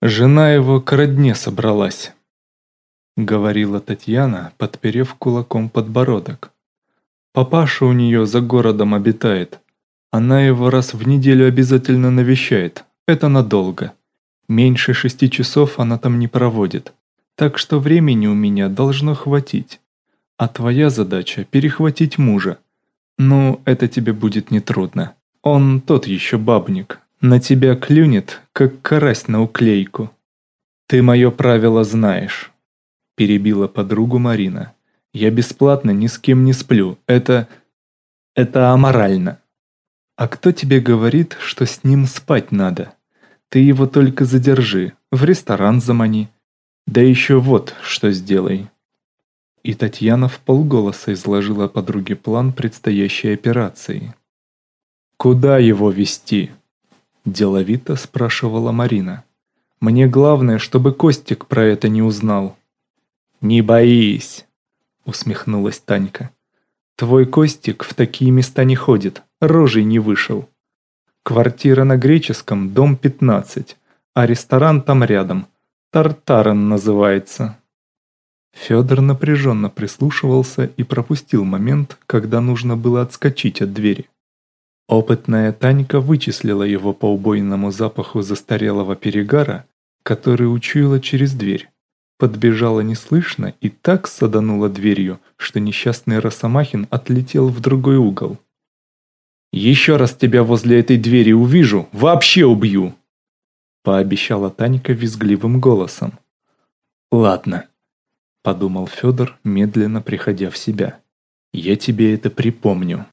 Жена его к родне собралась, говорила Татьяна, подперев кулаком подбородок. Папаша у нее за городом обитает. Она его раз в неделю обязательно навещает. Это надолго. Меньше шести часов она там не проводит. Так что времени у меня должно хватить. А твоя задача – перехватить мужа. Ну, это тебе будет нетрудно. Он тот еще бабник. На тебя клюнет, как карась на уклейку. Ты мое правило знаешь. Перебила подругу Марина. Я бесплатно ни с кем не сплю. Это... это аморально. А кто тебе говорит, что с ним спать надо? Ты его только задержи, в ресторан замани. Да еще вот что сделай. И Татьяна в полголоса изложила подруге план предстоящей операции. «Куда его вести? Деловито спрашивала Марина. «Мне главное, чтобы Костик про это не узнал». «Не боись!» усмехнулась Танька. «Твой Костик в такие места не ходит, рожей не вышел. Квартира на Греческом, дом 15, а ресторан там рядом, Тартарен называется». Федор напряженно прислушивался и пропустил момент, когда нужно было отскочить от двери. Опытная Танька вычислила его по убойному запаху застарелого перегара, который учуяла через дверь подбежала неслышно и так саданула дверью, что несчастный Росомахин отлетел в другой угол. «Еще раз тебя возле этой двери увижу, вообще убью!» пообещала Танька визгливым голосом. «Ладно», — подумал Федор, медленно приходя в себя. «Я тебе это припомню».